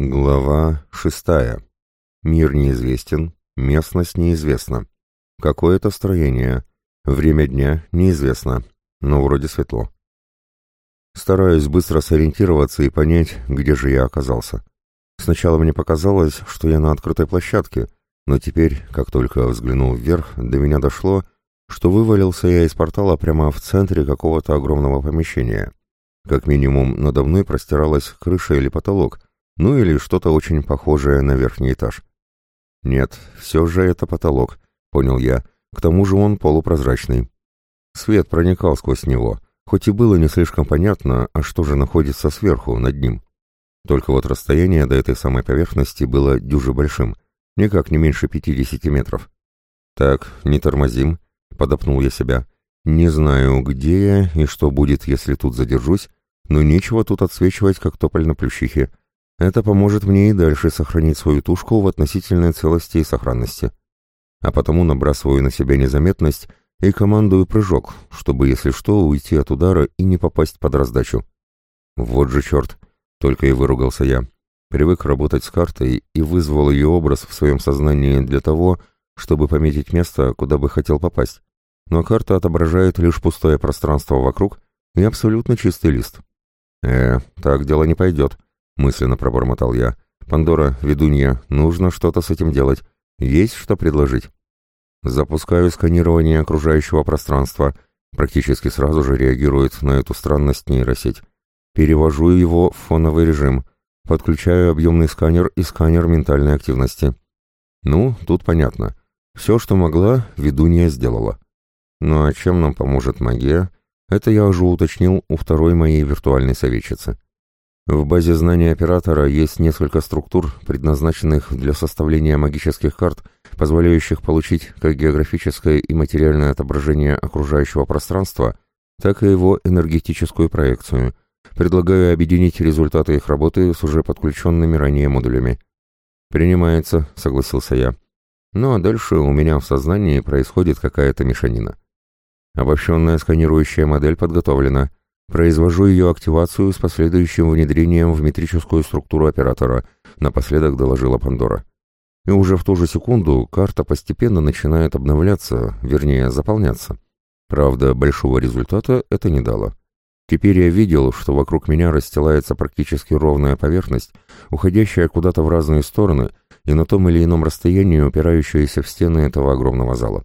Глава шестая. Мир неизвестен, местность неизвестна. Какое-то строение. Время дня неизвестно, но вроде светло. Стараюсь быстро сориентироваться и понять, где же я оказался. Сначала мне показалось, что я на открытой площадке, но теперь, как только взглянул вверх, до меня дошло, что вывалился я из портала прямо в центре какого-то огромного помещения. Как минимум, надо мной простиралась крыша или потолок — ну или что-то очень похожее на верхний этаж. Нет, все же это потолок, понял я, к тому же он полупрозрачный. Свет проникал сквозь него, хоть и было не слишком понятно, а что же находится сверху, над ним. Только вот расстояние до этой самой поверхности было дюже большим, никак не меньше 50 метров. «Так, не тормозим», — подопнул я себя. «Не знаю, где я и что будет, если тут задержусь, но нечего тут отсвечивать, как тополь на плющихе. Это поможет мне и дальше сохранить свою тушку в относительной целости и сохранности. А потому набрасываю на себя незаметность и командую прыжок, чтобы, если что, уйти от удара и не попасть под раздачу. Вот же черт, только и выругался я. Привык работать с картой и вызвал ее образ в своем сознании для того, чтобы пометить место, куда бы хотел попасть. Но карта отображает лишь пустое пространство вокруг и абсолютно чистый лист. Э, так дело не пойдет мысленно пробормотал я. «Пандора, ведунья, нужно что-то с этим делать. Есть что предложить?» «Запускаю сканирование окружающего пространства», практически сразу же реагирует на эту странность нейросеть. Перевожу его в фоновый режим, подключаю объемный сканер и сканер ментальной активности. Ну, тут понятно. Все, что могла, ведунья сделала. Ну а чем нам поможет магия? Это я уже уточнил у второй моей виртуальной советчицы. В базе знаний оператора есть несколько структур, предназначенных для составления магических карт, позволяющих получить как географическое и материальное отображение окружающего пространства, так и его энергетическую проекцию. Предлагаю объединить результаты их работы с уже подключенными ранее модулями. «Принимается», — согласился я. Ну а дальше у меня в сознании происходит какая-то мешанина. Обобщенная сканирующая модель подготовлена — Произвожу ее активацию с последующим внедрением в метрическую структуру оператора, напоследок доложила Пандора. И уже в ту же секунду карта постепенно начинает обновляться, вернее, заполняться. Правда, большого результата это не дало. Теперь я видел, что вокруг меня расстилается практически ровная поверхность, уходящая куда-то в разные стороны и на том или ином расстоянии упирающаяся в стены этого огромного зала.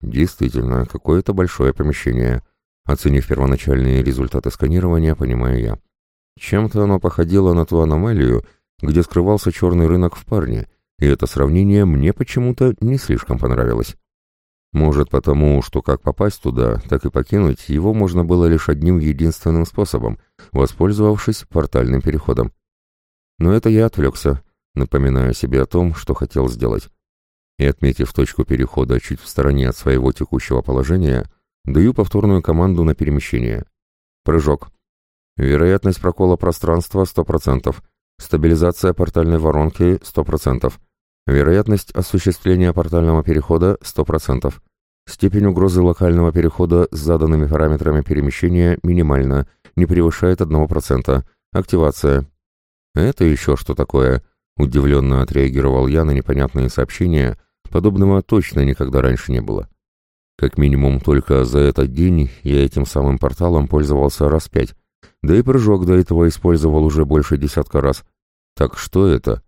Действительно, какое-то большое помещение — Оценив первоначальные результаты сканирования, понимаю я. Чем-то оно походило на ту аномалию, где скрывался черный рынок в парне, и это сравнение мне почему-то не слишком понравилось. Может потому, что как попасть туда, так и покинуть его можно было лишь одним единственным способом, воспользовавшись портальным переходом. Но это я отвлекся, напоминая себе о том, что хотел сделать. И отметив точку перехода чуть в стороне от своего текущего положения, Даю повторную команду на перемещение. Прыжок. Вероятность прокола пространства 100%. Стабилизация портальной воронки 100%. Вероятность осуществления портального перехода 100%. Степень угрозы локального перехода с заданными параметрами перемещения минимальна, не превышает 1%. Активация. Это еще что такое? Удивленно отреагировал я на непонятные сообщения. Подобного точно никогда раньше не было. Как минимум только за этот день я этим самым порталом пользовался раз пять, да и прыжок до этого использовал уже больше десятка раз. Так что это?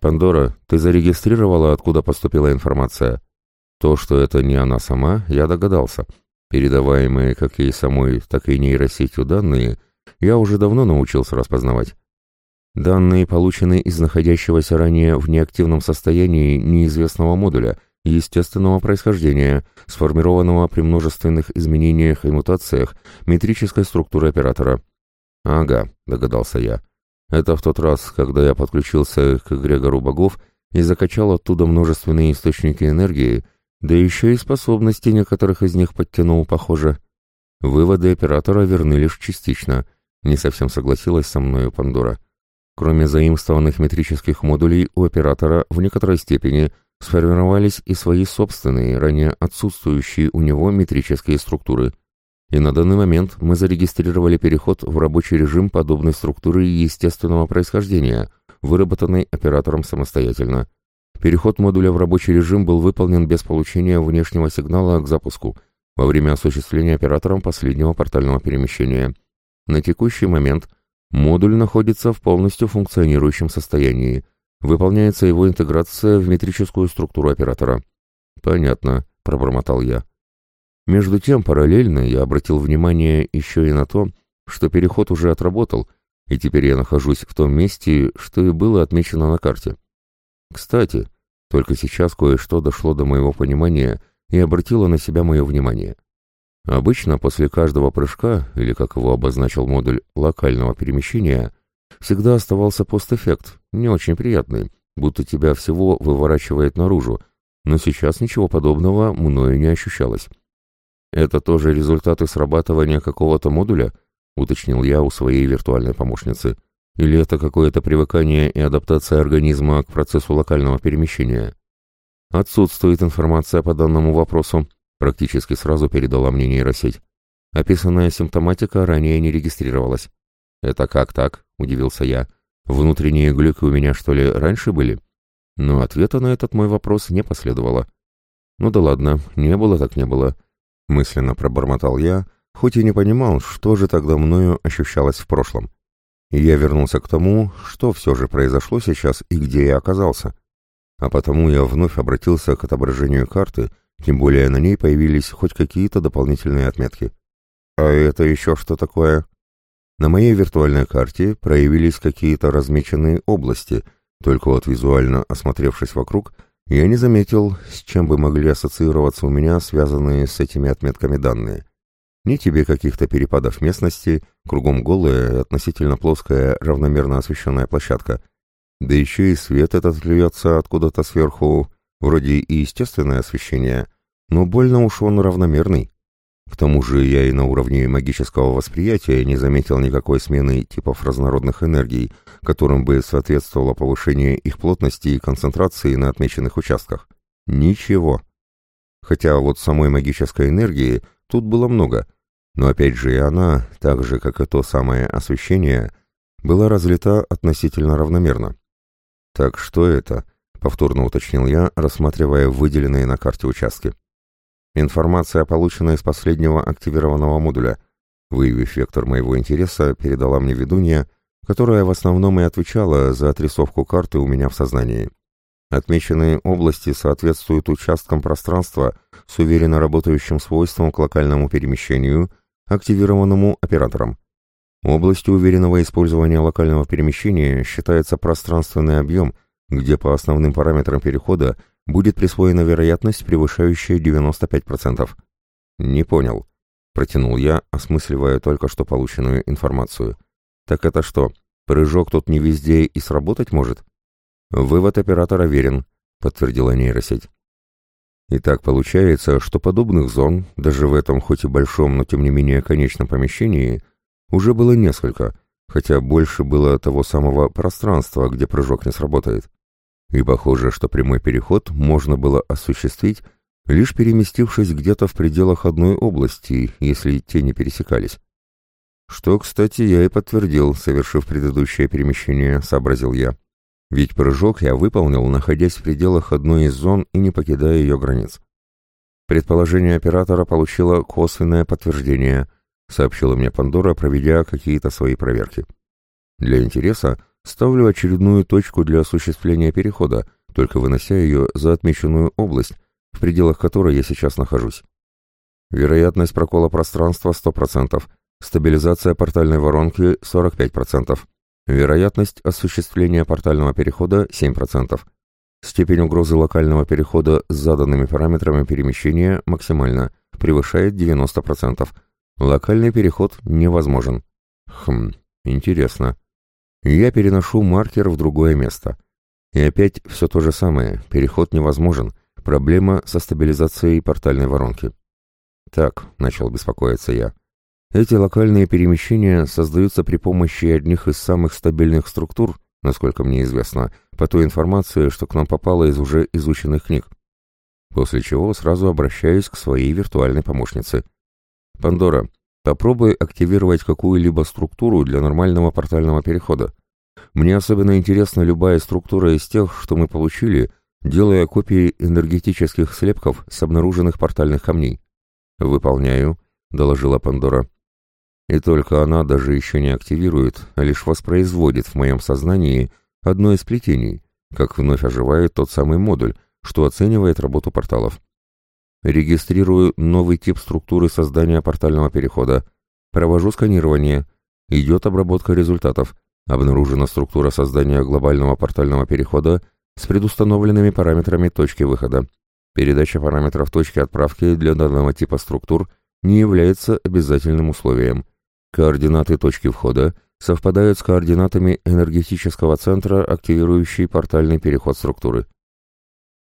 Пандора, ты зарегистрировала, откуда поступила информация? То, что это не она сама, я догадался. Передаваемые как ей самой, так и нейросетью данные я уже давно научился распознавать. Данные получены из находящегося ранее в неактивном состоянии неизвестного модуля — естественного происхождения, сформированного при множественных изменениях и мутациях метрической структуры оператора. «Ага», — догадался я. «Это в тот раз, когда я подключился к эгрегору богов и закачал оттуда множественные источники энергии, да еще и способности некоторых из них подтянул, похоже. Выводы оператора верны лишь частично», — не совсем согласилась со мною Пандора. Кроме заимствованных метрических модулей у оператора в некоторой степени — сформировались и свои собственные, ранее отсутствующие у него метрические структуры. И на данный момент мы зарегистрировали переход в рабочий режим подобной структуры естественного происхождения, выработанной оператором самостоятельно. Переход модуля в рабочий режим был выполнен без получения внешнего сигнала к запуску во время осуществления оператором последнего портального перемещения. На текущий момент модуль находится в полностью функционирующем состоянии. Выполняется его интеграция в метрическую структуру оператора. «Понятно», — пробормотал я. Между тем, параллельно я обратил внимание еще и на то, что переход уже отработал, и теперь я нахожусь в том месте, что и было отмечено на карте. Кстати, только сейчас кое-что дошло до моего понимания и обратило на себя мое внимание. Обычно после каждого прыжка, или как его обозначил модуль локального перемещения, всегда оставался постэффект, не очень приятный, будто тебя всего выворачивает наружу, но сейчас ничего подобного мною не ощущалось. «Это тоже результаты срабатывания какого-то модуля?» — уточнил я у своей виртуальной помощницы. «Или это какое-то привыкание и адаптация организма к процессу локального перемещения?» «Отсутствует информация по данному вопросу», — практически сразу передала мне нейросеть. Описанная симптоматика ранее не регистрировалась. «Это как так?» — удивился я. «Внутренние глюки у меня, что ли, раньше были?» Но ответа на этот мой вопрос не последовало. «Ну да ладно, не было так не было», — мысленно пробормотал я, хоть и не понимал, что же тогда мною ощущалось в прошлом. Я вернулся к тому, что все же произошло сейчас и где я оказался. А потому я вновь обратился к отображению карты, тем более на ней появились хоть какие-то дополнительные отметки. А это еще что такое? На моей виртуальной карте проявились какие-то размеченные области, только вот визуально осмотревшись вокруг, я не заметил, с чем бы могли ассоциироваться у меня связанные с этими отметками данные. Ни тебе каких-то перепадов местности, кругом голая, относительно плоская, равномерно освещенная площадка. Да еще и свет этот льется откуда-то сверху, вроде и естественное освещение, но больно уж он равномерный. К тому же я и на уровне магического восприятия не заметил никакой смены типов разнородных энергий, которым бы соответствовало повышение их плотности и концентрации на отмеченных участках. Ничего. Хотя вот самой магической энергии тут было много, но опять же и она, так же как и то самое освещение, была разлита относительно равномерно. «Так что это?» — повторно уточнил я, рассматривая выделенные на карте участки. Информация, полученная из последнего активированного модуля. Выявив вектор моего интереса, передала мне ведунья, которая в основном и отвечала за отрисовку карты у меня в сознании. Отмеченные области соответствуют участкам пространства с уверенно работающим свойством к локальному перемещению, активированному оператором. Областью уверенного использования локального перемещения считается пространственный объем, где по основным параметрам перехода будет присвоена вероятность, превышающая 95%. Не понял. Протянул я, осмысливая только что полученную информацию. Так это что, прыжок тут не везде и сработать может? Вывод оператора верен, подтвердила нейросеть. Итак, получается, что подобных зон, даже в этом хоть и большом, но тем не менее конечном помещении, уже было несколько, хотя больше было того самого пространства, где прыжок не сработает и похоже, что прямой переход можно было осуществить, лишь переместившись где-то в пределах одной области, если те не пересекались. Что, кстати, я и подтвердил, совершив предыдущее перемещение, сообразил я. Ведь прыжок я выполнил, находясь в пределах одной из зон и не покидая ее границ. Предположение оператора получило косвенное подтверждение, сообщила мне Пандора, проведя какие-то свои проверки. Для интереса Ставлю очередную точку для осуществления перехода, только вынося ее за отмеченную область, в пределах которой я сейчас нахожусь. Вероятность прокола пространства 100%, стабилизация портальной воронки 45%, вероятность осуществления портального перехода 7%. Степень угрозы локального перехода с заданными параметрами перемещения максимально, превышает 90%. Локальный переход невозможен. Хм, интересно я переношу маркер в другое место. И опять все то же самое, переход невозможен, проблема со стабилизацией портальной воронки. Так, начал беспокоиться я. Эти локальные перемещения создаются при помощи одних из самых стабильных структур, насколько мне известно, по той информации, что к нам попало из уже изученных книг. После чего сразу обращаюсь к своей виртуальной помощнице. «Пандора, Попробуй активировать какую-либо структуру для нормального портального перехода. Мне особенно интересна любая структура из тех, что мы получили, делая копии энергетических слепков с обнаруженных портальных камней. «Выполняю», — доложила Пандора. И только она даже еще не активирует, а лишь воспроизводит в моем сознании одно из плетений, как вновь оживает тот самый модуль, что оценивает работу порталов. Регистрирую новый тип структуры создания портального перехода. Провожу сканирование. Идет обработка результатов. Обнаружена структура создания глобального портального перехода с предустановленными параметрами точки выхода. Передача параметров точки отправки для данного типа структур не является обязательным условием. Координаты точки входа совпадают с координатами энергетического центра, активирующей портальный переход структуры.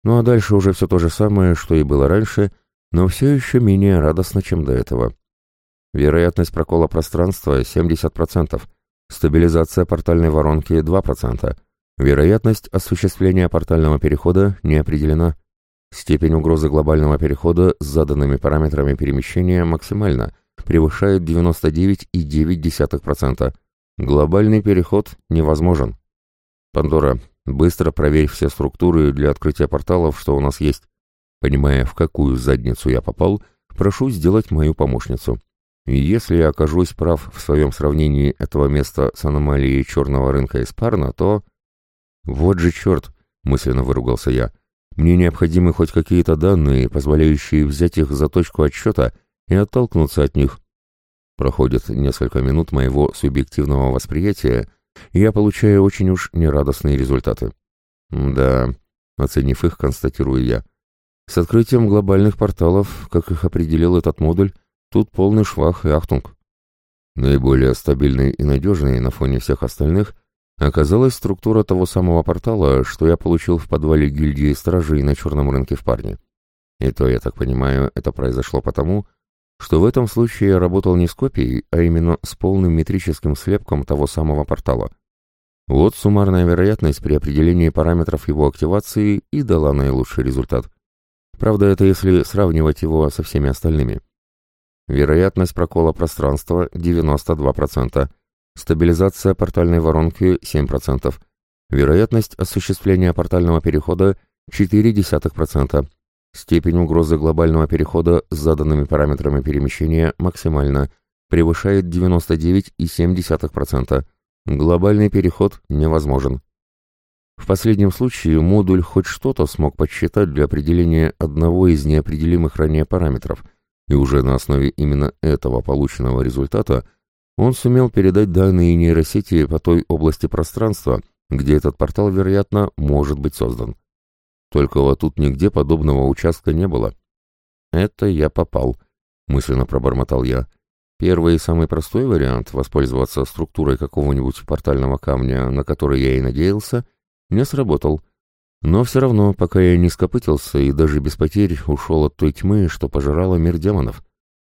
Ну а дальше уже все то же самое, что и было раньше, но все еще менее радостно, чем до этого. Вероятность прокола пространства 70%, стабилизация портальной воронки 2%, вероятность осуществления портального перехода не определена. Степень угрозы глобального перехода с заданными параметрами перемещения максимальна, превышает 99,9%. Глобальный переход невозможен. Пандора, Быстро проверь все структуры для открытия порталов, что у нас есть. Понимая, в какую задницу я попал, прошу сделать мою помощницу. И если я окажусь прав в своем сравнении этого места с аномалией черного рынка из Парна, то... Вот же черт, мысленно выругался я. Мне необходимы хоть какие-то данные, позволяющие взять их за точку отсчета и оттолкнуться от них. Проходит несколько минут моего субъективного восприятия, я получаю очень уж нерадостные результаты. Да, оценив их, констатирую я. С открытием глобальных порталов, как их определил этот модуль, тут полный швах и ахтунг. Наиболее стабильной и надежной на фоне всех остальных оказалась структура того самого портала, что я получил в подвале гильдии стражей на черном рынке в Парне. И то, я так понимаю, это произошло потому, что в этом случае я работал не с копией, а именно с полным метрическим слепком того самого портала. Вот суммарная вероятность при определении параметров его активации и дала наилучший результат. Правда, это если сравнивать его со всеми остальными. Вероятность прокола пространства 92%, стабилизация портальной воронки 7%, вероятность осуществления портального перехода 0,4%, Степень угрозы глобального перехода с заданными параметрами перемещения максимально, превышает 99,7%. Глобальный переход невозможен. В последнем случае модуль хоть что-то смог подсчитать для определения одного из неопределимых ранее параметров, и уже на основе именно этого полученного результата он сумел передать данные нейросети по той области пространства, где этот портал, вероятно, может быть создан. Только вот тут нигде подобного участка не было. «Это я попал», — мысленно пробормотал я. Первый и самый простой вариант — воспользоваться структурой какого-нибудь портального камня, на который я и надеялся, не сработал. Но все равно, пока я не скопытился и даже без потерь ушел от той тьмы, что пожирала мир демонов.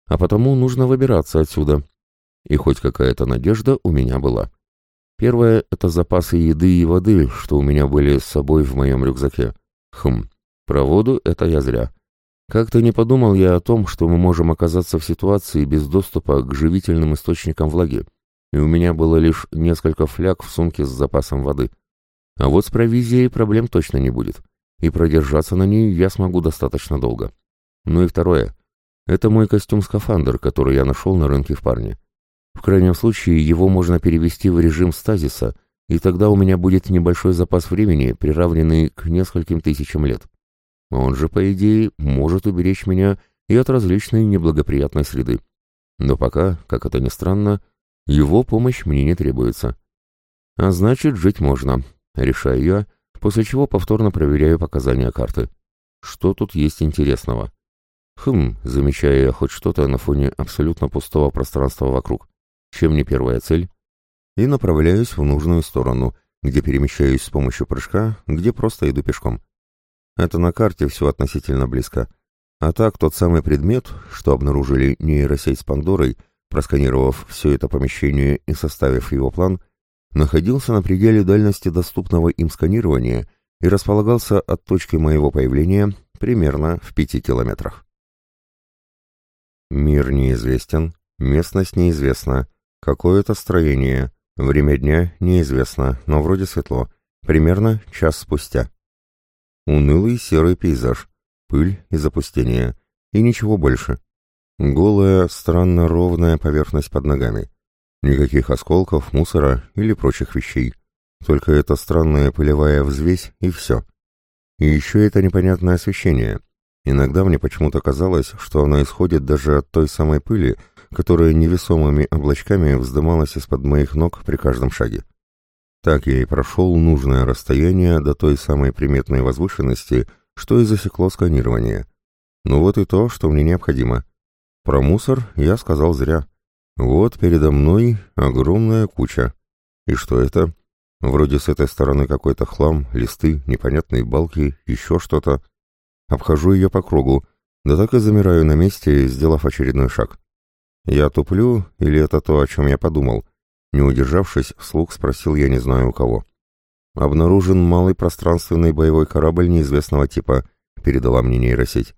А потому нужно выбираться отсюда. И хоть какая-то надежда у меня была. Первое — это запасы еды и воды, что у меня были с собой в моем рюкзаке. Хм, про воду это я зря. Как-то не подумал я о том, что мы можем оказаться в ситуации без доступа к живительным источникам влаги, и у меня было лишь несколько фляг в сумке с запасом воды. А вот с провизией проблем точно не будет, и продержаться на ней я смогу достаточно долго. Ну и второе. Это мой костюм-скафандр, который я нашел на рынке в парне. В крайнем случае его можно перевести в режим стазиса, и тогда у меня будет небольшой запас времени, приравненный к нескольким тысячам лет. Он же, по идее, может уберечь меня и от различной неблагоприятной среды. Но пока, как это ни странно, его помощь мне не требуется. А значит, жить можно, решаю я, после чего повторно проверяю показания карты. Что тут есть интересного? Хм, замечаю я хоть что-то на фоне абсолютно пустого пространства вокруг. Чем не первая цель? И направляюсь в нужную сторону, где перемещаюсь с помощью прыжка, где просто иду пешком. Это на карте все относительно близко. А так, тот самый предмет, что обнаружили нейросеть с Пандорой, просканировав все это помещение и составив его план, находился на пределе дальности доступного им сканирования и располагался от точки моего появления примерно в пяти километрах. Мир неизвестен, местность неизвестна, какое-то строение, Время дня неизвестно, но вроде светло. Примерно час спустя. Унылый серый пейзаж, пыль и запустение. И ничего больше. Голая, странно ровная поверхность под ногами. Никаких осколков, мусора или прочих вещей. Только эта странная пылевая взвесь и все. И еще это непонятное освещение. Иногда мне почему-то казалось, что оно исходит даже от той самой пыли, которая невесомыми облачками вздымалась из-под моих ног при каждом шаге. Так я и прошел нужное расстояние до той самой приметной возвышенности, что и засекло сканирование. Ну вот и то, что мне необходимо. Про мусор я сказал зря. Вот передо мной огромная куча. И что это? Вроде с этой стороны какой-то хлам, листы, непонятные балки, еще что-то. Обхожу ее по кругу, да так и замираю на месте, сделав очередной шаг. Я туплю, или это то, о чем я подумал? Не удержавшись, вслух спросил я не знаю у кого. «Обнаружен малый пространственный боевой корабль неизвестного типа», — передала мне нейросеть.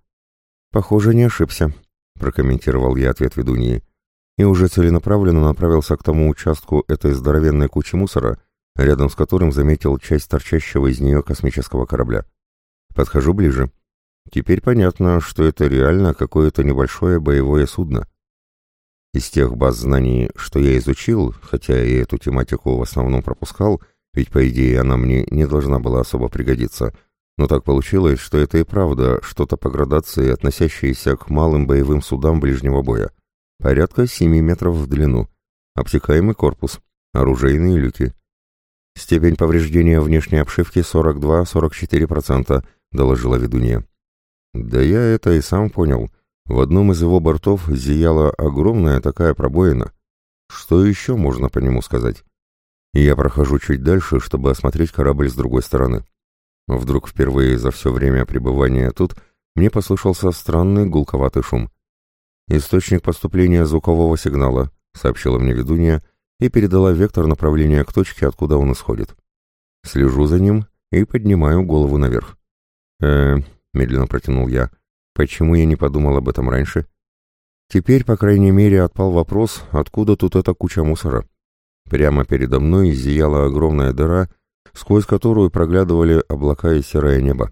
«Похоже, не ошибся», — прокомментировал я ответ ведуньи. И уже целенаправленно направился к тому участку этой здоровенной кучи мусора, рядом с которым заметил часть торчащего из нее космического корабля. Подхожу ближе. Теперь понятно, что это реально какое-то небольшое боевое судно. Из тех баз знаний, что я изучил, хотя и эту тематику в основном пропускал, ведь, по идее, она мне не должна была особо пригодиться, но так получилось, что это и правда что-то по градации, относящееся к малым боевым судам ближнего боя. Порядка 7 метров в длину. Обтекаемый корпус. Оружейные люки. Степень повреждения внешней обшивки 42-44%, доложила ведунья. Да я это и сам понял. В одном из его бортов зияла огромная такая пробоина. Что еще можно по нему сказать? И я прохожу чуть дальше, чтобы осмотреть корабль с другой стороны. Вдруг впервые за все время пребывания тут мне послышался странный гулковатый шум. «Источник поступления звукового сигнала», — сообщила мне ведунья, — и передала вектор направления к точке, откуда он исходит. Слежу за ним и поднимаю голову наверх. э медленно протянул я. «Почему я не подумал об этом раньше?» Теперь, по крайней мере, отпал вопрос, откуда тут эта куча мусора. Прямо передо мной зияла огромная дыра, сквозь которую проглядывали облака и серое небо.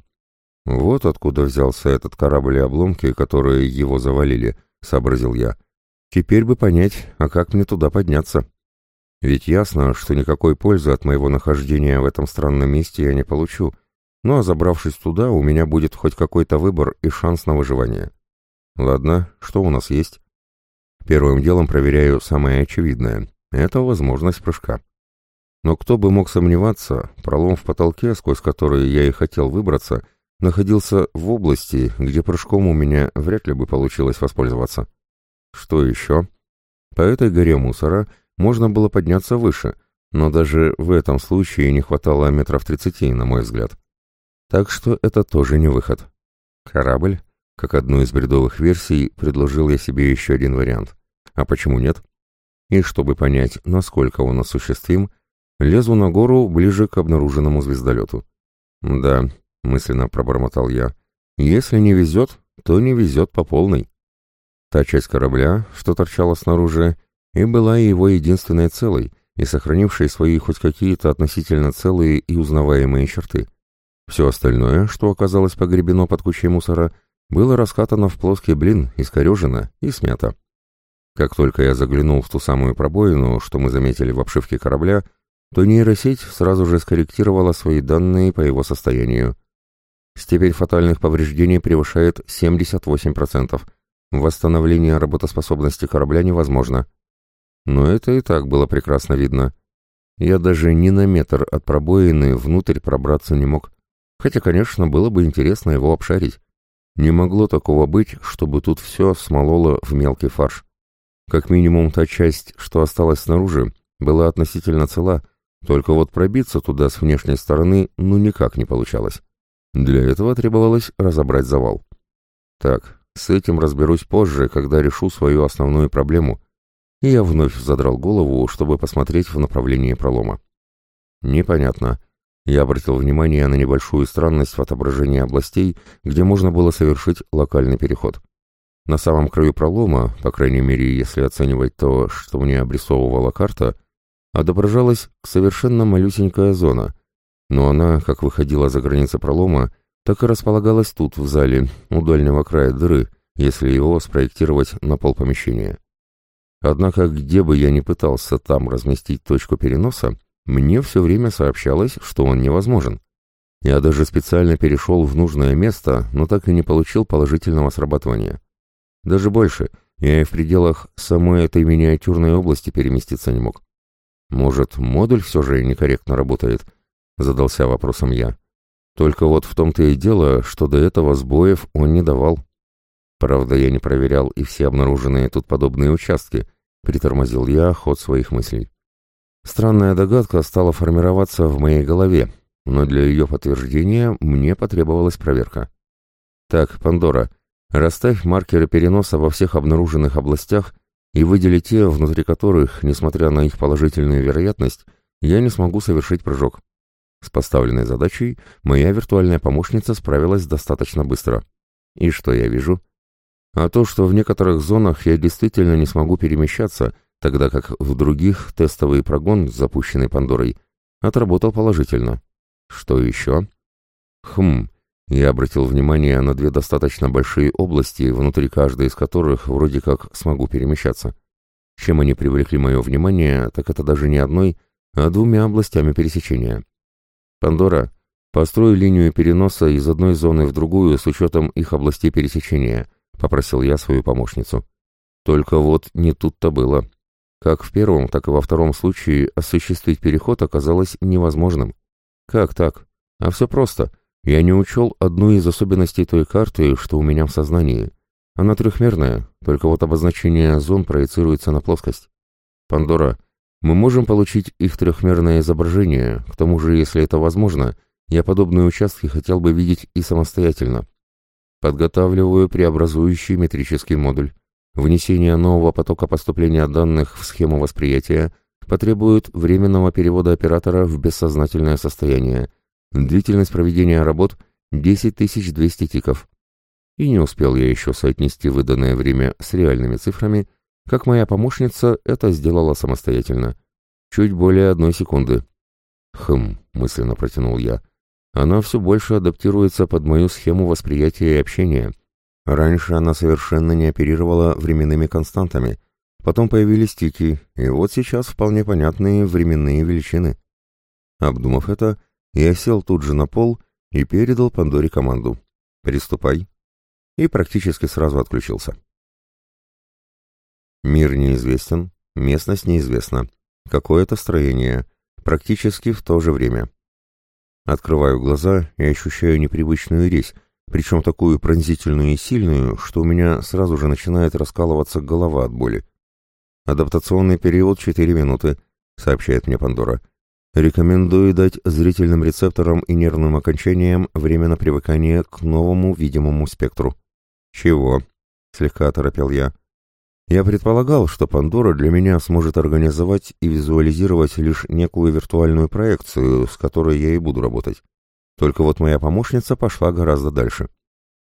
Вот откуда взялся этот корабль и обломки, которые его завалили, сообразил я. Теперь бы понять, а как мне туда подняться. Ведь ясно, что никакой пользы от моего нахождения в этом странном месте я не получу, ну а забравшись туда, у меня будет хоть какой-то выбор и шанс на выживание. Ладно, что у нас есть? Первым делом проверяю самое очевидное — это возможность прыжка. Но кто бы мог сомневаться, пролом в потолке, сквозь который я и хотел выбраться, находился в области, где прыжком у меня вряд ли бы получилось воспользоваться. Что еще? По этой горе мусора — можно было подняться выше, но даже в этом случае не хватало метров тридцати, на мой взгляд. Так что это тоже не выход. Корабль, как одну из бредовых версий, предложил я себе еще один вариант. А почему нет? И чтобы понять, насколько он осуществим, лезу на гору ближе к обнаруженному звездолету. «Да», — мысленно пробормотал я, — «если не везет, то не везет по полной». Та часть корабля, что торчала снаружи, и была его единственной целой, и сохранившей свои хоть какие-то относительно целые и узнаваемые черты. Все остальное, что оказалось погребено под кучей мусора, было раскатано в плоский блин, искорежено и смято. Как только я заглянул в ту самую пробоину, что мы заметили в обшивке корабля, то нейросеть сразу же скорректировала свои данные по его состоянию. Степень фатальных повреждений превышает 78%. Восстановление работоспособности корабля невозможно. Но это и так было прекрасно видно. Я даже ни на метр от пробоины внутрь пробраться не мог. Хотя, конечно, было бы интересно его обшарить. Не могло такого быть, чтобы тут все смололо в мелкий фарш. Как минимум та часть, что осталась снаружи, была относительно цела, только вот пробиться туда с внешней стороны ну никак не получалось. Для этого требовалось разобрать завал. Так, с этим разберусь позже, когда решу свою основную проблему — и я вновь задрал голову, чтобы посмотреть в направлении пролома. Непонятно. Я обратил внимание на небольшую странность в отображении областей, где можно было совершить локальный переход. На самом краю пролома, по крайней мере, если оценивать то, что мне обрисовывала карта, отображалась совершенно малюсенькая зона, но она, как выходила за границы пролома, так и располагалась тут, в зале, у дальнего края дыры, если его спроектировать на пол помещения. Однако, где бы я ни пытался там разместить точку переноса, мне все время сообщалось, что он невозможен. Я даже специально перешел в нужное место, но так и не получил положительного срабатывания. Даже больше, я и в пределах самой этой миниатюрной области переместиться не мог. Может, модуль все же некорректно работает? Задался вопросом я. Только вот в том-то и дело, что до этого сбоев он не давал. Правда, я не проверял и все обнаруженные тут подобные участки, притормозил я ход своих мыслей. Странная догадка стала формироваться в моей голове, но для ее подтверждения мне потребовалась проверка. Так, Пандора, расставь маркеры переноса во всех обнаруженных областях и выдели те, внутри которых, несмотря на их положительную вероятность, я не смогу совершить прыжок. С поставленной задачей моя виртуальная помощница справилась достаточно быстро. И что я вижу? А то, что в некоторых зонах я действительно не смогу перемещаться, тогда как в других тестовый прогон, запущенный Пандорой, отработал положительно. Что еще? Хм, я обратил внимание на две достаточно большие области, внутри каждой из которых вроде как смогу перемещаться. Чем они привлекли мое внимание, так это даже не одной, а двумя областями пересечения. Пандора, построй линию переноса из одной зоны в другую с учетом их областей пересечения, попросил я свою помощницу. Только вот не тут-то было. Как в первом, так и во втором случае осуществить переход оказалось невозможным. Как так? А все просто. Я не учел одну из особенностей той карты, что у меня в сознании. Она трехмерная, только вот обозначение зон проецируется на плоскость. Пандора, мы можем получить их трехмерное изображение, к тому же, если это возможно, я подобные участки хотел бы видеть и самостоятельно. Подготавливаю преобразующий метрический модуль. Внесение нового потока поступления данных в схему восприятия потребует временного перевода оператора в бессознательное состояние. Длительность проведения работ – 10200 тиков. И не успел я еще соотнести выданное время с реальными цифрами, как моя помощница это сделала самостоятельно. Чуть более одной секунды. «Хм», — мысленно протянул я, — «она все больше адаптируется под мою схему восприятия и общения. Раньше она совершенно не оперировала временными константами, потом появились тики, и вот сейчас вполне понятные временные величины». Обдумав это, я сел тут же на пол и передал Пандоре команду. «Приступай» и практически сразу отключился. Мир неизвестен, местность неизвестна. Какое-то строение, практически в то же время. Открываю глаза и ощущаю непривычную резь, причем такую пронзительную и сильную, что у меня сразу же начинает раскалываться голова от боли. «Адаптационный период 4 минуты», — сообщает мне Пандора. «Рекомендую дать зрительным рецепторам и нервным окончаниям время на привыкание к новому видимому спектру». «Чего?» — слегка оторопел я. Я предполагал, что Пандора для меня сможет организовать и визуализировать лишь некую виртуальную проекцию, с которой я и буду работать. Только вот моя помощница пошла гораздо дальше.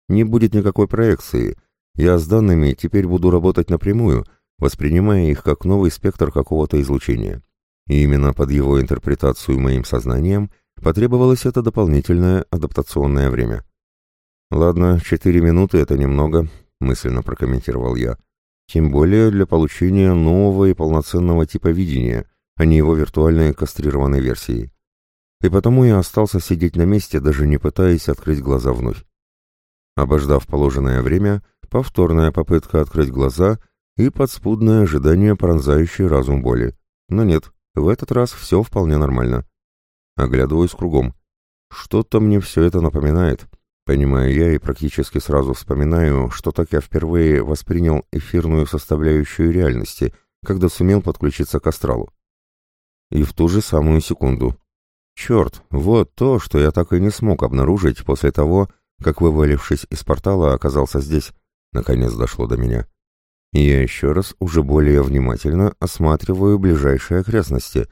Не будет никакой проекции. Я с данными теперь буду работать напрямую, воспринимая их как новый спектр какого-то излучения. И именно под его интерпретацию моим сознанием потребовалось это дополнительное адаптационное время. «Ладно, четыре минуты — это немного», — мысленно прокомментировал я. «Тем более для получения нового и полноценного типа видения, а не его виртуальной кастрированной версии. И потому я остался сидеть на месте, даже не пытаясь открыть глаза вновь. Обождав положенное время, повторная попытка открыть глаза и подспудное ожидание пронзающей разум боли. Но нет, в этот раз все вполне нормально. Оглядываюсь кругом. Что-то мне все это напоминает. Понимаю я и практически сразу вспоминаю, что так я впервые воспринял эфирную составляющую реальности, когда сумел подключиться к астралу. И в ту же самую секунду. Черт, вот то, что я так и не смог обнаружить после того, как, вывалившись из портала, оказался здесь, наконец дошло до меня. И я еще раз уже более внимательно осматриваю ближайшие окрестности,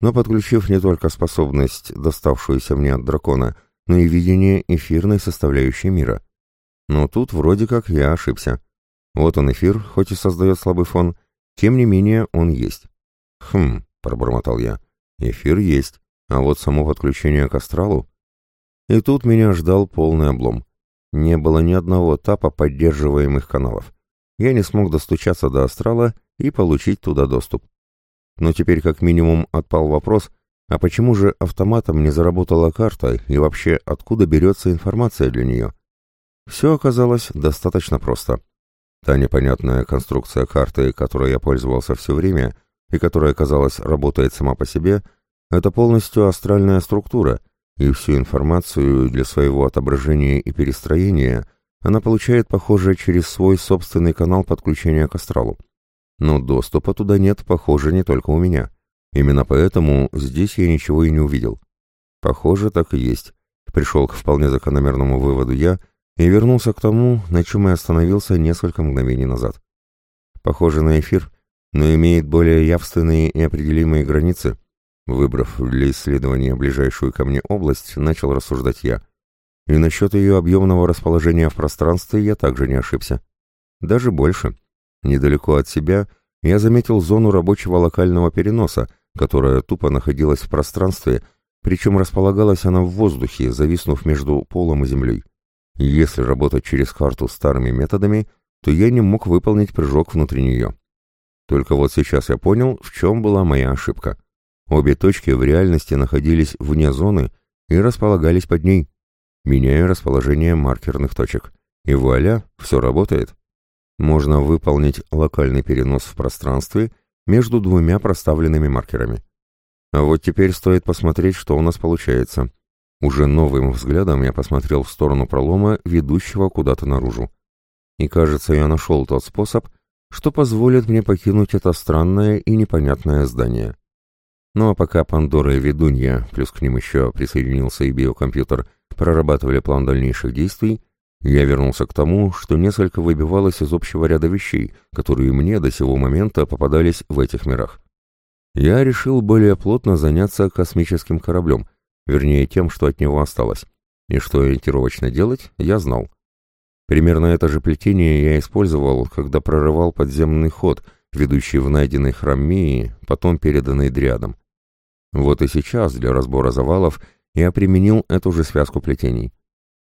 но подключив не только способность, доставшуюся мне от дракона, но и видение эфирной составляющей мира. Но тут вроде как я ошибся. Вот он эфир, хоть и создает слабый фон, тем не менее он есть. Хм, пробормотал я. «Эфир есть, а вот само подключение к астралу...» И тут меня ждал полный облом. Не было ни одного тапа поддерживаемых каналов. Я не смог достучаться до астрала и получить туда доступ. Но теперь как минимум отпал вопрос, а почему же автоматом не заработала карта и вообще откуда берется информация для нее? Все оказалось достаточно просто. Та непонятная конструкция карты, которой я пользовался все время и которая, казалось, работает сама по себе, это полностью астральная структура, и всю информацию для своего отображения и перестроения она получает, похоже, через свой собственный канал подключения к астралу. Но доступа туда нет, похоже, не только у меня. Именно поэтому здесь я ничего и не увидел. Похоже, так и есть. Пришел к вполне закономерному выводу я и вернулся к тому, на чем я остановился несколько мгновений назад. Похоже на эфир, но имеет более явственные и определимые границы. Выбрав для исследования ближайшую ко мне область, начал рассуждать я. И насчет ее объемного расположения в пространстве я также не ошибся. Даже больше. Недалеко от себя я заметил зону рабочего локального переноса, которая тупо находилась в пространстве, причем располагалась она в воздухе, зависнув между полом и землей. Если работать через карту старыми методами, то я не мог выполнить прыжок внутри нее. Только вот сейчас я понял, в чем была моя ошибка. Обе точки в реальности находились вне зоны и располагались под ней. Меняю расположение маркерных точек. И вуаля, все работает. Можно выполнить локальный перенос в пространстве между двумя проставленными маркерами. А вот теперь стоит посмотреть, что у нас получается. Уже новым взглядом я посмотрел в сторону пролома, ведущего куда-то наружу. И кажется, я нашел тот способ, что позволит мне покинуть это странное и непонятное здание. Ну а пока Пандора и Ведунья, плюс к ним еще присоединился и биокомпьютер, прорабатывали план дальнейших действий, я вернулся к тому, что несколько выбивалось из общего ряда вещей, которые мне до сего момента попадались в этих мирах. Я решил более плотно заняться космическим кораблем, вернее тем, что от него осталось. И что ориентировочно делать, я знал. Примерно это же плетение я использовал, когда прорывал подземный ход, ведущий в найденный храм Мии, потом переданный Дриадом. Вот и сейчас для разбора завалов я применил эту же связку плетений.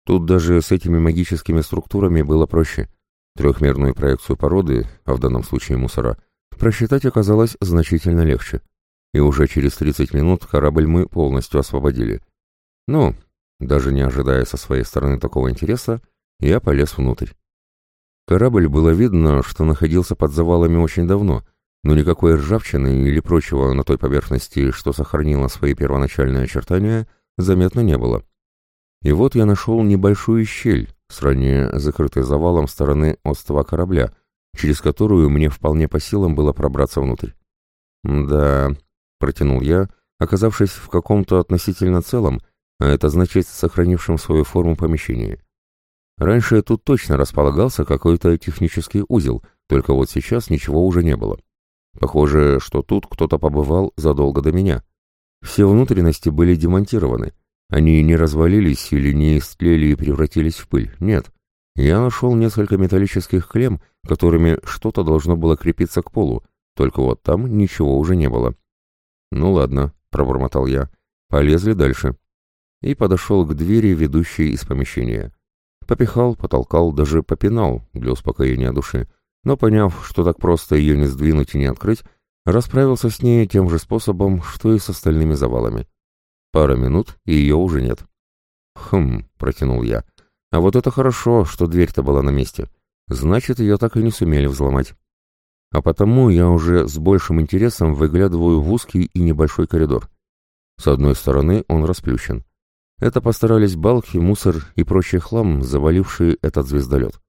Тут даже с этими магическими структурами было проще. Трехмерную проекцию породы, а в данном случае мусора, просчитать оказалось значительно легче. И уже через 30 минут корабль мы полностью освободили. Ну, даже не ожидая со своей стороны такого интереса, я полез внутрь. Корабль было видно, что находился под завалами очень давно, но никакой ржавчины или прочего на той поверхности, что сохранило свои первоначальные очертания, заметно не было. И вот я нашел небольшую щель с ранее закрытой завалом стороны остова корабля, через которую мне вполне по силам было пробраться внутрь. «Да», — протянул я, оказавшись в каком-то относительно целом, а это значит сохранившем свою форму помещении. Раньше тут точно располагался какой-то технический узел, только вот сейчас ничего уже не было. Похоже, что тут кто-то побывал задолго до меня. Все внутренности были демонтированы, они не развалились или не истлели и превратились в пыль. Нет. Я нашел несколько металлических клем, которыми что-то должно было крепиться к полу, только вот там ничего уже не было. «Ну ладно», — пробормотал я. «Полезли дальше». И подошел к двери, ведущей из помещения. Попихал, потолкал, даже попинал для успокоения души, но, поняв, что так просто ее не сдвинуть и не открыть, расправился с ней тем же способом, что и с остальными завалами. Пара минут, и ее уже нет. «Хм», — протянул я. «А вот это хорошо, что дверь-то была на месте. Значит, ее так и не сумели взломать. А потому я уже с большим интересом выглядываю в узкий и небольшой коридор. С одной стороны он расплющен. Это постарались балки, мусор и прочий хлам, заваливший этот звездолет.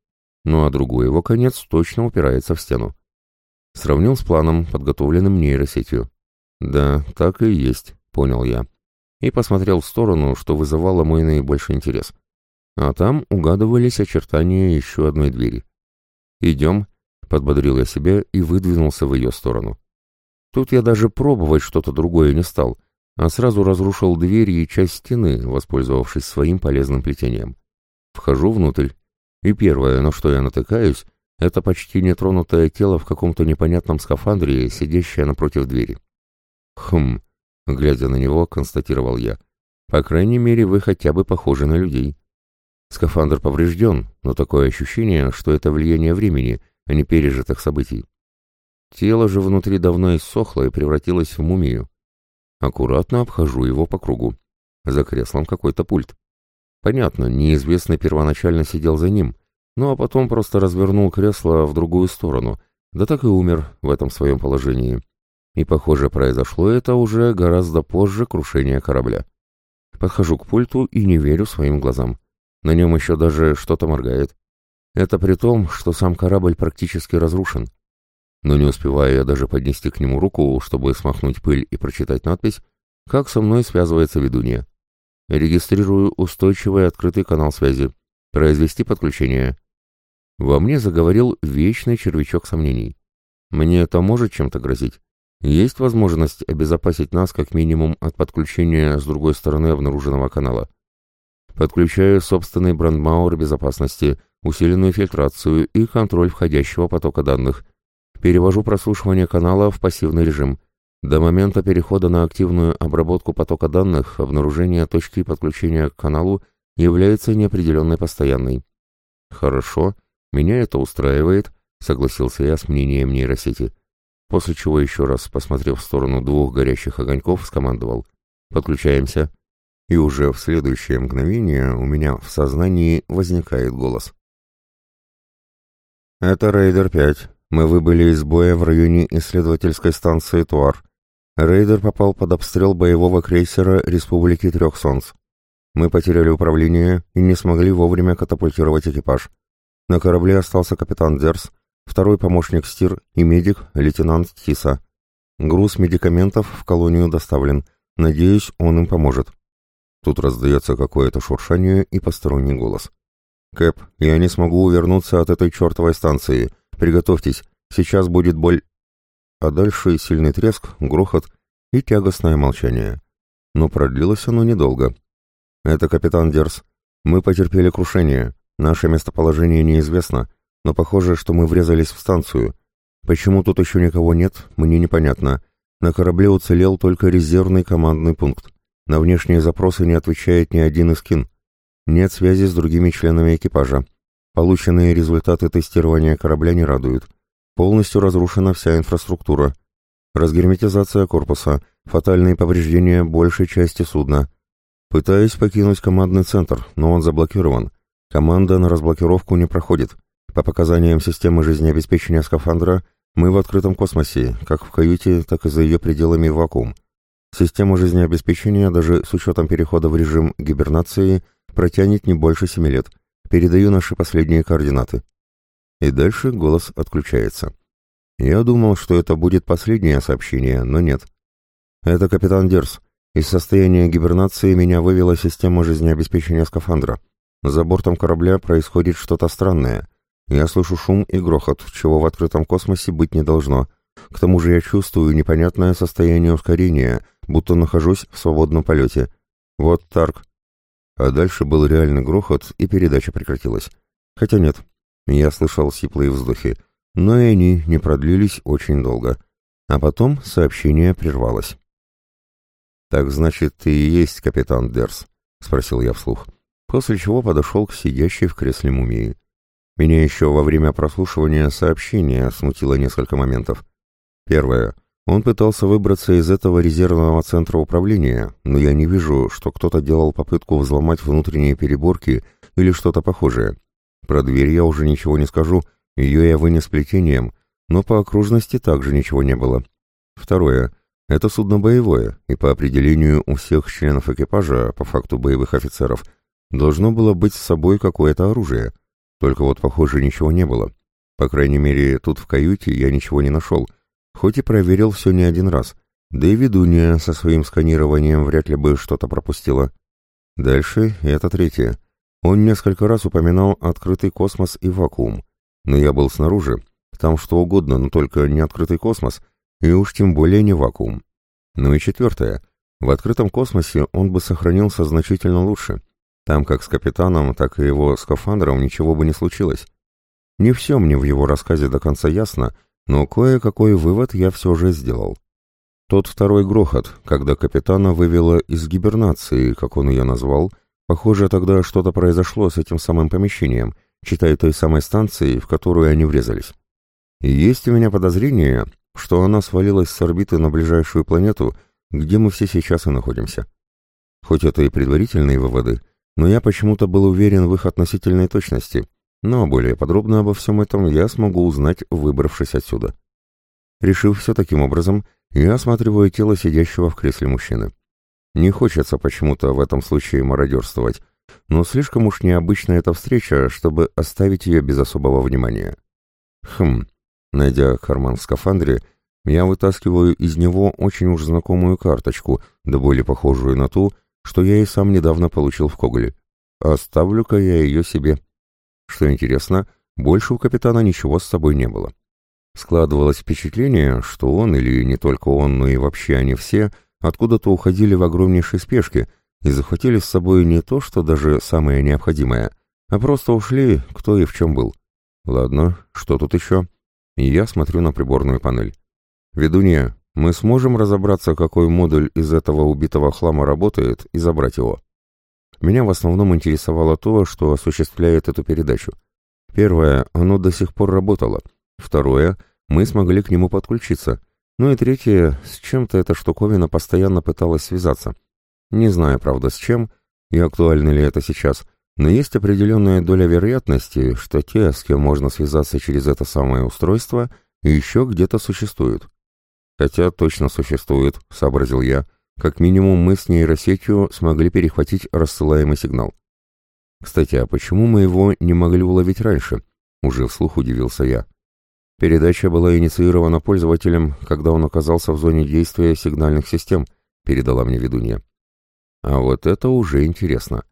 Ну а другой его конец точно упирается в стену. Сравнил с планом, подготовленным нейросетью. «Да, так и есть», — понял я и посмотрел в сторону, что вызывало мой наибольший интерес. А там угадывались очертания еще одной двери. «Идем», — подбодрил я себя и выдвинулся в ее сторону. Тут я даже пробовать что-то другое не стал, а сразу разрушил двери и часть стены, воспользовавшись своим полезным плетением. Вхожу внутрь, и первое, на что я натыкаюсь, это почти нетронутое тело в каком-то непонятном скафандре, сидящее напротив двери. Хм, глядя на него, констатировал я. По крайней мере, вы хотя бы похожи на людей. Скафандр поврежден, но такое ощущение, что это влияние времени, а не пережитых событий. Тело же внутри давно иссохло и превратилось в мумию. Аккуратно обхожу его по кругу. За креслом какой-то пульт. Понятно, неизвестный первоначально сидел за ним, ну а потом просто развернул кресло в другую сторону, да так и умер в этом своем положении. И, похоже, произошло это уже гораздо позже крушения корабля. Подхожу к пульту и не верю своим глазам. На нем еще даже что-то моргает. Это при том, что сам корабль практически разрушен. Но не успеваю я даже поднести к нему руку, чтобы смахнуть пыль и прочитать надпись, как со мной связывается ведунья. Регистрирую устойчивый открытый канал связи. Произвести подключение. Во мне заговорил вечный червячок сомнений. Мне это может чем-то грозить? Есть возможность обезопасить нас как минимум от подключения с другой стороны обнаруженного канала. Подключаю собственный брандмауэр безопасности, усиленную фильтрацию и контроль входящего потока данных. Перевожу прослушивание канала в пассивный режим. До момента перехода на активную обработку потока данных обнаружение точки подключения к каналу является неопределенной постоянной. Хорошо, меня это устраивает, согласился я с мнением нейросети. После чего еще раз, посмотрев в сторону двух горящих огоньков, скомандовал. Подключаемся и уже в следующее мгновение у меня в сознании возникает голос. «Это Рейдер-5. Мы выбыли из боя в районе исследовательской станции Туар. Рейдер попал под обстрел боевого крейсера Республики Трех Солнц. Мы потеряли управление и не смогли вовремя катапультировать экипаж. На корабле остался капитан Дерс, второй помощник Стир и медик, лейтенант Тиса. Груз медикаментов в колонию доставлен. Надеюсь, он им поможет. Тут раздается какое-то шуршание и посторонний голос. «Кэп, я не смогу увернуться от этой чертовой станции. Приготовьтесь, сейчас будет боль...» А дальше сильный треск, грохот и тягостное молчание. Но продлилось оно недолго. «Это капитан Дерс. Мы потерпели крушение. Наше местоположение неизвестно, но похоже, что мы врезались в станцию. Почему тут еще никого нет, мне непонятно. На корабле уцелел только резервный командный пункт. На внешние запросы не отвечает ни один из кин. Нет связи с другими членами экипажа. Полученные результаты тестирования корабля не радуют. Полностью разрушена вся инфраструктура. Разгерметизация корпуса, фатальные повреждения большей части судна. Пытаюсь покинуть командный центр, но он заблокирован. Команда на разблокировку не проходит. По показаниям системы жизнеобеспечения скафандра, мы в открытом космосе, как в каюте, так и за ее пределами вакуум. Система жизнеобеспечения, даже с учетом перехода в режим гибернации, протянет не больше семи лет. Передаю наши последние координаты. И дальше голос отключается. Я думал, что это будет последнее сообщение, но нет. Это капитан Дерс. Из состояния гибернации меня вывела система жизнеобеспечения скафандра. За бортом корабля происходит что-то странное. Я слышу шум и грохот, чего в открытом космосе быть не должно. К тому же я чувствую непонятное состояние ускорения, будто нахожусь в свободном полете. Вот Тарк. А дальше был реальный грохот, и передача прекратилась. Хотя нет, я слышал сиплые вздохи, но и они не продлились очень долго. А потом сообщение прервалось. «Так значит, ты и есть капитан Дерс?» — спросил я вслух. После чего подошел к сидящей в кресле мумии. Меня еще во время прослушивания сообщения смутило несколько моментов. Первое. Он пытался выбраться из этого резервного центра управления, но я не вижу, что кто-то делал попытку взломать внутренние переборки или что-то похожее. Про дверь я уже ничего не скажу, ее я вынес плетением, но по окружности также ничего не было. Второе. Это судно боевое, и по определению у всех членов экипажа, по факту боевых офицеров, должно было быть с собой какое-то оружие. Только вот, похоже, ничего не было. По крайней мере, тут в каюте я ничего не нашел — Хоть и проверил все не один раз, да и ведунья со своим сканированием вряд ли бы что-то пропустила. Дальше это третье. Он несколько раз упоминал открытый космос и вакуум. Но я был снаружи, там что угодно, но только не открытый космос, и уж тем более не вакуум. Ну и четвертое. В открытом космосе он бы сохранился значительно лучше. Там как с капитаном, так и его скафандром ничего бы не случилось. Не все мне в его рассказе до конца ясно, но кое-какой вывод я все же сделал. Тот второй грохот, когда капитана вывело из гибернации, как он ее назвал, похоже, тогда что-то произошло с этим самым помещением, читай той самой станции, в которую они врезались. И есть у меня подозрение, что она свалилась с орбиты на ближайшую планету, где мы все сейчас и находимся. Хоть это и предварительные выводы, но я почему-то был уверен в их относительной точности, но более подробно обо всем этом я смогу узнать, выбравшись отсюда. Решив все таким образом, я осматриваю тело сидящего в кресле мужчины. Не хочется почему-то в этом случае мародерствовать, но слишком уж необычна эта встреча, чтобы оставить ее без особого внимания. Хм, найдя карман в скафандре, я вытаскиваю из него очень уж знакомую карточку, да более похожую на ту, что я и сам недавно получил в Коголе. Оставлю-ка я ее себе. Что интересно, больше у капитана ничего с собой не было. Складывалось впечатление, что он, или не только он, но и вообще они все, откуда-то уходили в огромнейшей спешке и захватили с собой не то, что даже самое необходимое, а просто ушли, кто и в чем был. Ладно, что тут еще? И я смотрю на приборную панель. «Ведунья, мы сможем разобраться, какой модуль из этого убитого хлама работает, и забрать его?» Меня в основном интересовало то, что осуществляет эту передачу. Первое, оно до сих пор работало. Второе, мы смогли к нему подключиться. Ну и третье, с чем-то эта штуковина постоянно пыталась связаться. Не знаю, правда, с чем и актуально ли это сейчас, но есть определенная доля вероятности, что те, с кем можно связаться через это самое устройство, еще где-то существуют. Хотя точно существует, сообразил я. Как минимум мы с нейросетью смогли перехватить рассылаемый сигнал. Кстати, а почему мы его не могли уловить раньше? Уже вслух удивился я. Передача была инициирована пользователем, когда он оказался в зоне действия сигнальных систем, передала мне ведунья. А вот это уже интересно.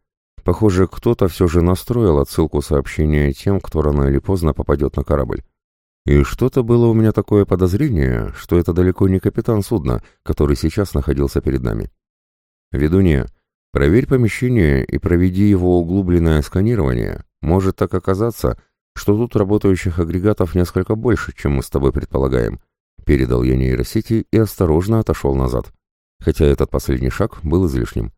Похоже, кто-то все же настроил отсылку сообщения тем, кто рано или поздно попадет на корабль. И что-то было у меня такое подозрение, что это далеко не капитан судна, который сейчас находился перед нами. Ведунья, проверь помещение и проведи его углубленное сканирование. Может так оказаться, что тут работающих агрегатов несколько больше, чем мы с тобой предполагаем. Передал я нейросети и осторожно отошел назад. Хотя этот последний шаг был излишним.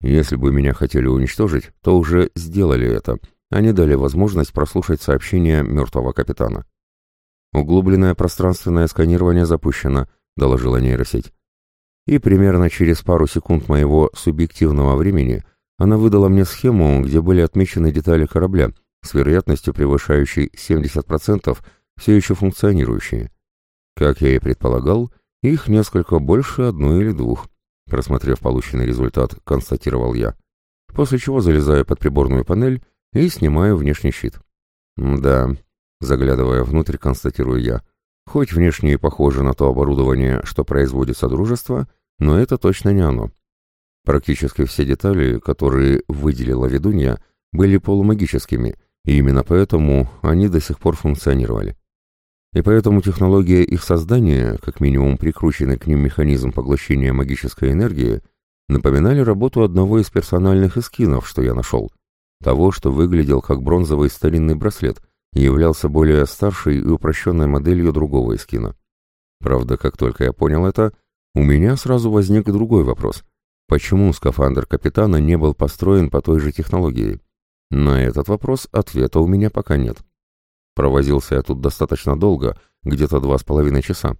Если бы меня хотели уничтожить, то уже сделали это. Они дали возможность прослушать сообщение мертвого капитана. «Углубленное пространственное сканирование запущено», — доложила нейросеть. И примерно через пару секунд моего субъективного времени она выдала мне схему, где были отмечены детали корабля, с вероятностью превышающей 70%, все еще функционирующие. Как я и предполагал, их несколько больше одной или двух. Просмотрев полученный результат, констатировал я. После чего залезаю под приборную панель и снимаю внешний щит. Да, заглядывая внутрь, констатирую я. Хоть внешне и похоже на то оборудование, что производит Содружество, но это точно не оно. Практически все детали, которые выделила ведунья, были полумагическими, и именно поэтому они до сих пор функционировали. И поэтому технология их создания, как минимум прикрученный к ним механизм поглощения магической энергии, напоминали работу одного из персональных эскинов, что я нашел, того, что выглядел как бронзовый старинный браслет и являлся более старшей и упрощенной моделью другого эскина. Правда, как только я понял это, у меня сразу возник другой вопрос. Почему скафандр капитана не был построен по той же технологии? На этот вопрос ответа у меня пока нет. Провозился я тут достаточно долго, где-то два с половиной часа.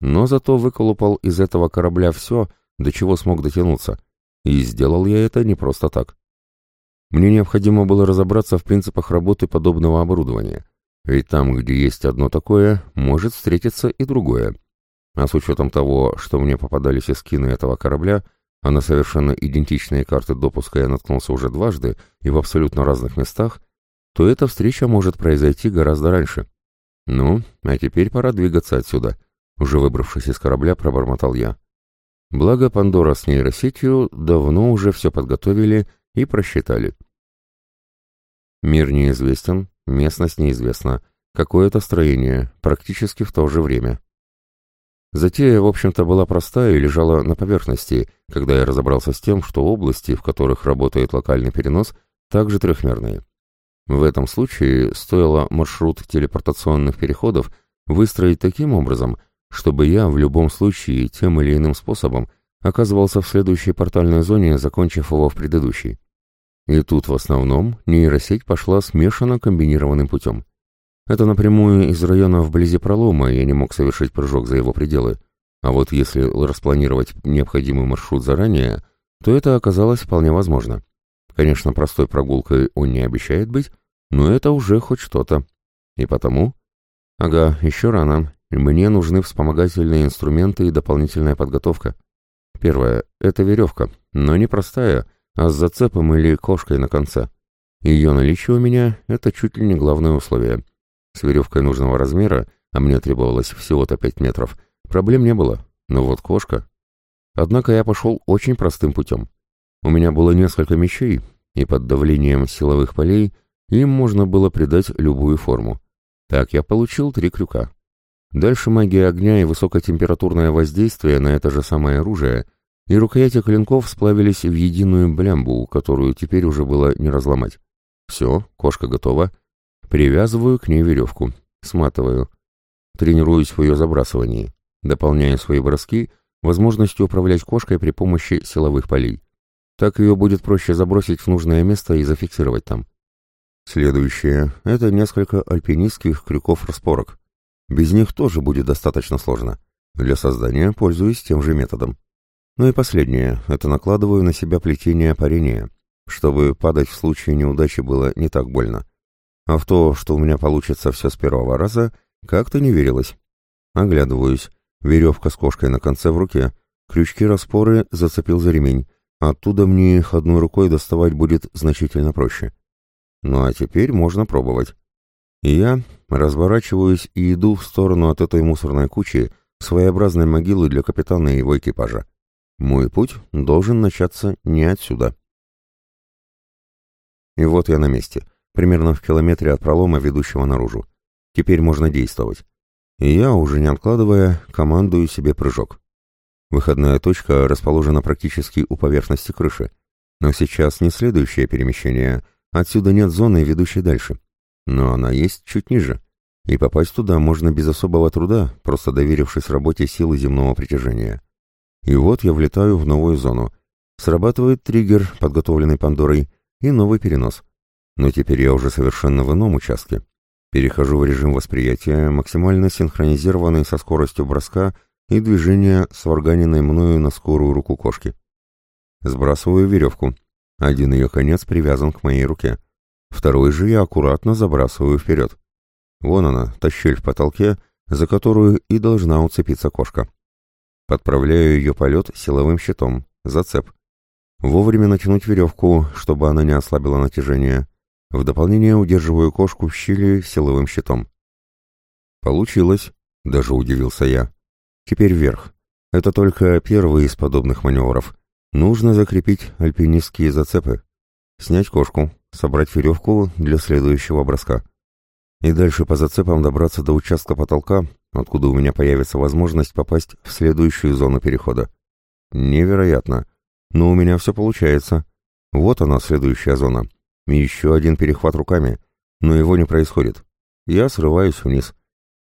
Но зато выколупал из этого корабля все, до чего смог дотянуться. И сделал я это не просто так. Мне необходимо было разобраться в принципах работы подобного оборудования. Ведь там, где есть одно такое, может встретиться и другое. А с учетом того, что мне попадались эскины этого корабля, а на совершенно идентичные карты допуска я наткнулся уже дважды и в абсолютно разных местах, то эта встреча может произойти гораздо раньше. Ну, а теперь пора двигаться отсюда. Уже выбравшись из корабля, пробормотал я. Благо Пандора с нейросетью давно уже все подготовили и просчитали. Мир неизвестен, местность неизвестна, какое-то строение, практически в то же время. Затея, в общем-то, была простая и лежала на поверхности, когда я разобрался с тем, что области, в которых работает локальный перенос, также трехмерные. В этом случае стоило маршрут телепортационных переходов выстроить таким образом, чтобы я в любом случае тем или иным способом оказывался в следующей портальной зоне, закончив его в предыдущей. И тут в основном нейросеть пошла смешанно комбинированным путем. Это напрямую из района вблизи пролома я не мог совершить прыжок за его пределы, а вот если распланировать необходимый маршрут заранее, то это оказалось вполне возможно. Конечно, простой прогулкой он не обещает быть, но это уже хоть что-то. И потому... Ага, еще рано. Мне нужны вспомогательные инструменты и дополнительная подготовка. Первое — это веревка, но не простая, а с зацепом или кошкой на конце. Ее наличие у меня — это чуть ли не главное условие. С веревкой нужного размера, а мне требовалось всего-то 5 метров, проблем не было. Но вот кошка... Однако я пошел очень простым путем. У меня было несколько мечей, и под давлением силовых полей им можно было придать любую форму. Так я получил три крюка. Дальше магия огня и высокотемпературное воздействие на это же самое оружие, и рукояти клинков сплавились в единую блямбу, которую теперь уже было не разломать. Все, кошка готова. Привязываю к ней веревку, сматываю. Тренируюсь в ее забрасывании, дополняя свои броски возможностью управлять кошкой при помощи силовых полей. Так ее будет проще забросить в нужное место и зафиксировать там. Следующее — это несколько альпинистских крюков-распорок. Без них тоже будет достаточно сложно. Для создания пользуюсь тем же методом. Ну и последнее — это накладываю на себя плетение парения, чтобы падать в случае неудачи было не так больно. А в то, что у меня получится все с первого раза, как-то не верилось. Оглядываюсь. Веревка с кошкой на конце в руке. Крючки-распоры зацепил за ремень. Оттуда мне их одной рукой доставать будет значительно проще. Ну а теперь можно пробовать. И я разворачиваюсь и иду в сторону от этой мусорной кучи, своеобразной могилы для капитана и его экипажа. Мой путь должен начаться не отсюда. И вот я на месте, примерно в километре от пролома, ведущего наружу. Теперь можно действовать. И я, уже не откладывая, командую себе прыжок. Выходная точка расположена практически у поверхности крыши. Но сейчас не следующее перемещение — Отсюда нет зоны, ведущей дальше. Но она есть чуть ниже. И попасть туда можно без особого труда, просто доверившись работе силы земного притяжения. И вот я влетаю в новую зону. Срабатывает триггер, подготовленный Пандорой, и новый перенос. Но теперь я уже совершенно в ином участке. Перехожу в режим восприятия, максимально синхронизированный со скоростью броска и движения сварганенной мною на скорую руку кошки. Сбрасываю веревку. Один ее конец привязан к моей руке. Второй же я аккуратно забрасываю вперед. Вон она, та щель в потолке, за которую и должна уцепиться кошка. Подправляю ее полет силовым щитом, зацеп. Вовремя натянуть веревку, чтобы она не ослабила натяжение. В дополнение удерживаю кошку в щели силовым щитом. Получилось, даже удивился я. Теперь вверх. Это только первый из подобных маневров. Нужно закрепить альпинистские зацепы, снять кошку, собрать веревку для следующего броска. И дальше по зацепам добраться до участка потолка, откуда у меня появится возможность попасть в следующую зону перехода. Невероятно. Но у меня все получается. Вот она, следующая зона. Еще один перехват руками. Но его не происходит. Я срываюсь вниз.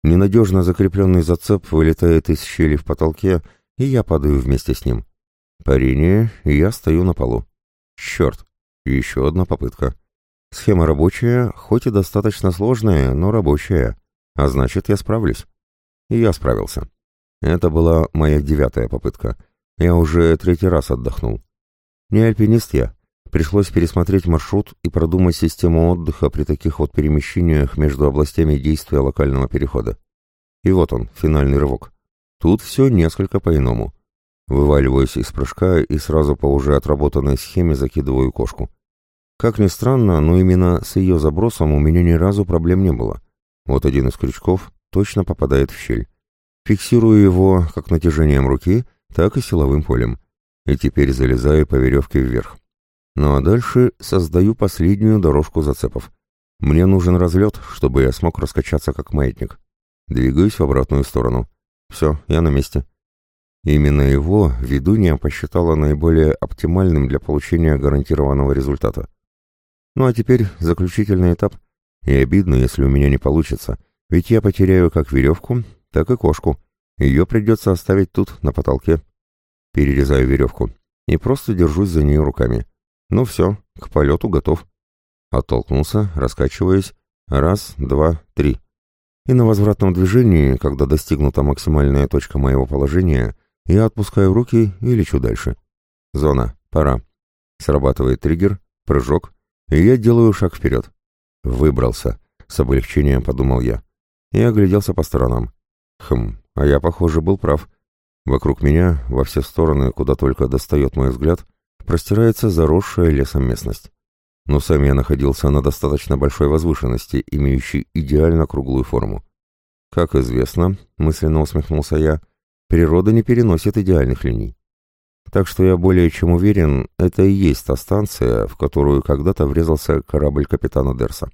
Ненадежно закрепленный зацеп вылетает из щели в потолке, и я падаю вместе с ним. Парение, и я стою на полу. Черт, еще одна попытка. Схема рабочая, хоть и достаточно сложная, но рабочая. А значит, я справлюсь. И я справился. Это была моя девятая попытка. Я уже третий раз отдохнул. Не альпинист я. Пришлось пересмотреть маршрут и продумать систему отдыха при таких вот перемещениях между областями действия локального перехода. И вот он, финальный рывок. Тут все несколько по-иному. Вываливаюсь из прыжка и сразу по уже отработанной схеме закидываю кошку. Как ни странно, но именно с ее забросом у меня ни разу проблем не было. Вот один из крючков точно попадает в щель. Фиксирую его как натяжением руки, так и силовым полем. И теперь залезаю по веревке вверх. Ну а дальше создаю последнюю дорожку зацепов. Мне нужен разлет, чтобы я смог раскачаться как маятник. Двигаюсь в обратную сторону. Все, я на месте. Именно его ведунья посчитала наиболее оптимальным для получения гарантированного результата. Ну а теперь заключительный этап. И обидно, если у меня не получится, ведь я потеряю как веревку, так и кошку, Ее придется оставить тут, на потолке. Перерезаю веревку и просто держусь за нее руками. Ну все, к полету готов. Оттолкнулся, раскачиваясь. Раз, два, три. И на возвратном движении, когда достигнута максимальная точка моего положения, я отпускаю руки и лечу дальше. Зона, пора. Срабатывает триггер, прыжок, и я делаю шаг вперед. Выбрался, с облегчением подумал я. И огляделся по сторонам. Хм, а я, похоже, был прав. Вокруг меня, во все стороны, куда только достает мой взгляд, простирается заросшая лесом местность. Но сам я находился на достаточно большой возвышенности, имеющей идеально круглую форму. Как известно, мысленно усмехнулся я, природа не переносит идеальных линий. Так что я более чем уверен, это и есть та станция, в которую когда-то врезался корабль капитана Дерса.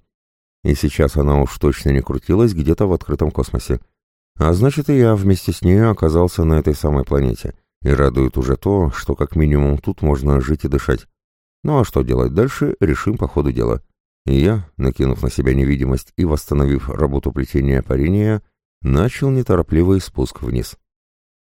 И сейчас она уж точно не крутилась где-то в открытом космосе. А значит, и я вместе с ней оказался на этой самой планете. И радует уже то, что как минимум тут можно жить и дышать. Ну а что делать дальше, решим по ходу дела. И я, накинув на себя невидимость и восстановив работу плетения парения, начал неторопливый спуск вниз.